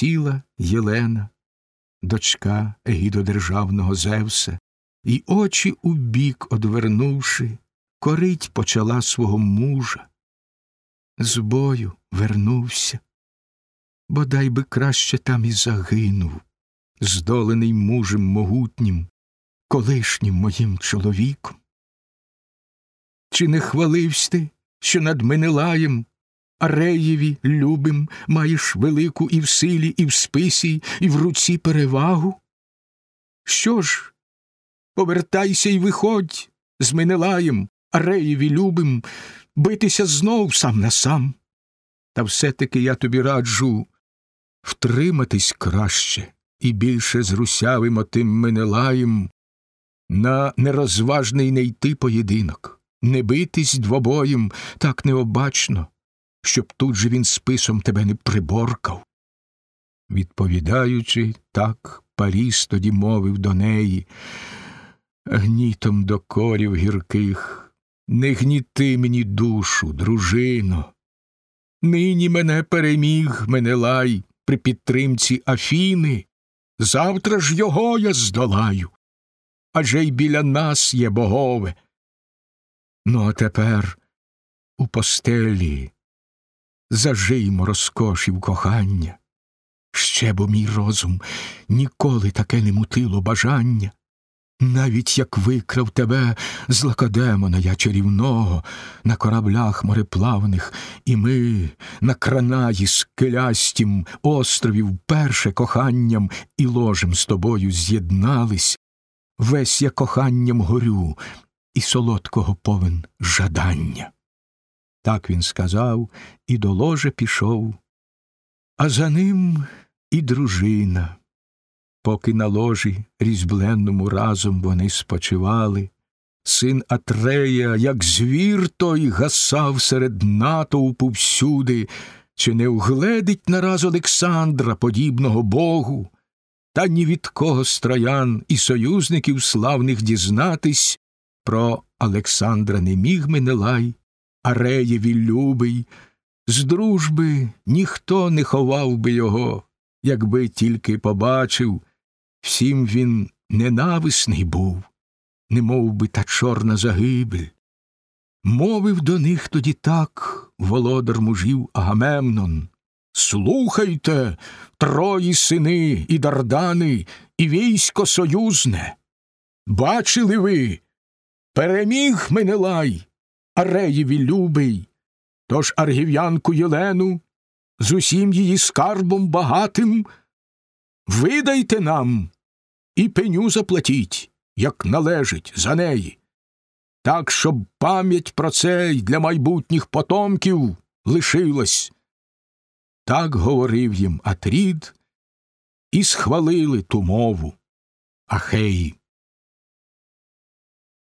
сіла Єлена, дочка егідодержавного Зевса, і очі у бік одвернувши, корить почала свого мужа. З бою вернувся, бодай би краще там і загинув, здолений мужем могутнім, колишнім моїм чоловіком. Чи не хваливсь ти, що над Менелаєм, Ареєві, любим, маєш велику і в силі, і в списі, і в руці перевагу? Що ж, повертайся й виходь з Менелаєм, Ареєві любим, битися знов сам на сам. Та все-таки я тобі раджу втриматись краще і більше з русявим отим Менелаєм на нерозважний не йти поєдинок, не битись двобоєм так необачно, щоб тут же він списом тебе не приборкав. Відповідаючи, так Паріс тоді мовив до неї, гнітом до корів гірких, не гніти мені душу, дружино. Нині мене переміг Менелай при підтримці Афіни, завтра ж його я здолаю, адже й біля нас є богове. Ну, а тепер у постелі зажиймо розкошів кохання, ще бо мій розум ніколи таке не мутило бажання. Навіть як викрав тебе з лакодемона я чарівного, на кораблях мореплавних, і ми на кранаї скелястім острові вперше коханням і ложем з тобою з'єднались, весь я коханням горю, і солодкого повен жадання. Так він сказав і до ложа пішов, а за ним і дружина. Поки на ложі різьбленному разом вони спочивали, син Атрея, як звір той, гасав серед натовпу всюди, чи не угледить нараз Олександра, подібного Богу, та ні від кого з і союзників славних дізнатись про Олександра не міг Менелай, Ареєві любий, з дружби ніхто не ховав би його, якби тільки побачив. Всім він ненависний був, не би та чорна загибель. Мовив до них тоді так володар мужів Агамемнон. Слухайте, трої сини і дардани, і військо союзне. Бачили ви? Переміг Менелай, Ареєві любий, тож аргів'янку Єлену з усім її скарбом багатим Видайте нам і пеню заплатіть, як належить за неї, так, щоб пам'ять про це й для майбутніх потомків лишилась. Так говорив їм Атрід, і схвалили ту мову Ахеї.